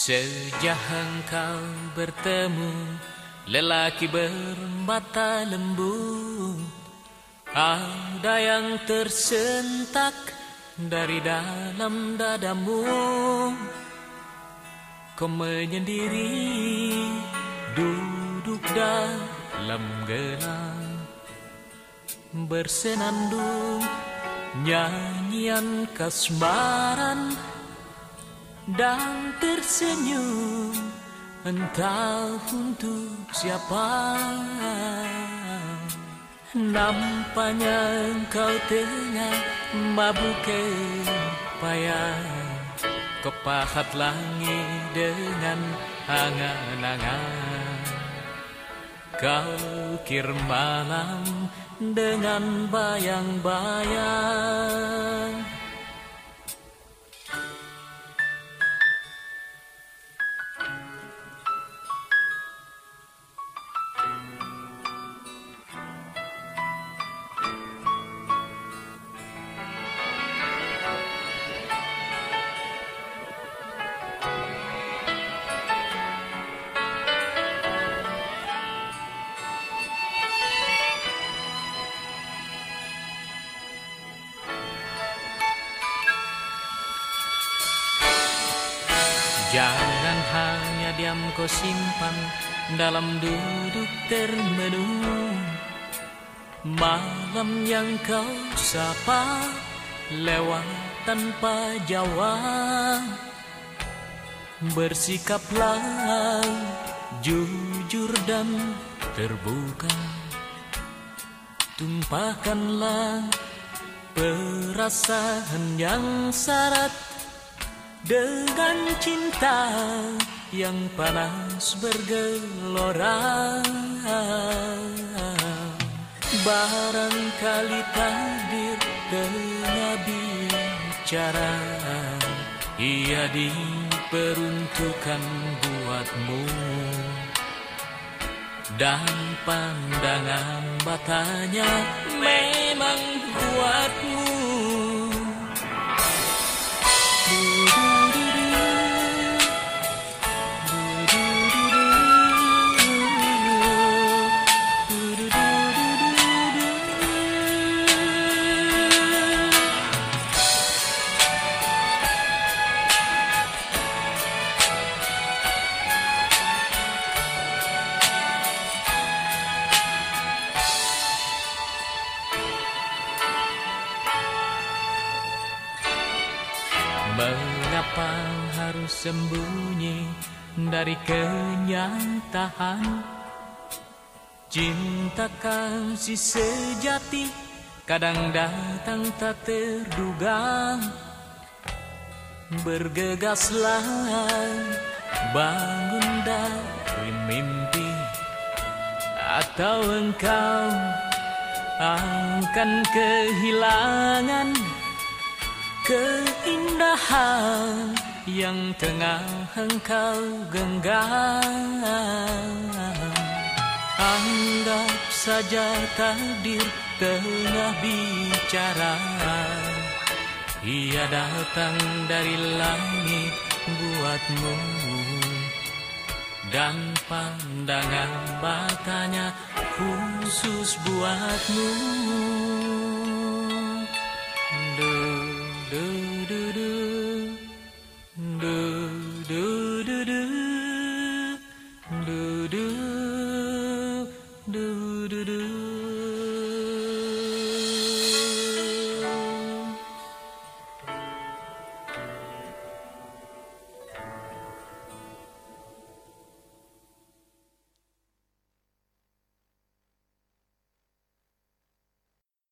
Sejak engkau bertemu lelaki bermata lembu Ada yang tersentak dari dalam dadamu. Kau menyendiri duduk dalam gelap Bersenandung nyanyian kasmaran dan tersenyum. Entah untuk siapa. Nampaknya engkau tengah mabuk payah kepahat langit dengan angan-angan kau kir malam dengan bayang-bayang Jangan hanya diam kau simpan dalam duduk termenung. Malam yang kau sapa lewat tanpa jawab. Bersikaplah jujur dan terbuka. Tumpahkanlah perasaan yang syarat dengan cinta yang panas bergelora Barangkali takdir tengah bicara. Ia diperuntukkan buatmu. Dan pandangan matanya memang buatmu Mengapa harus sembunyi dari kenyataan? Cinta kasih sejati kadang datang tak terduga. Bergegaslah bangun dari mimpi. Atau engkau akan kehilangan keindahan yang tengah engkau genggam. Anggap saja takdir tengah bicara. Ia datang dari langit buatmu. Dan pandangan matanya khusus buatmu do do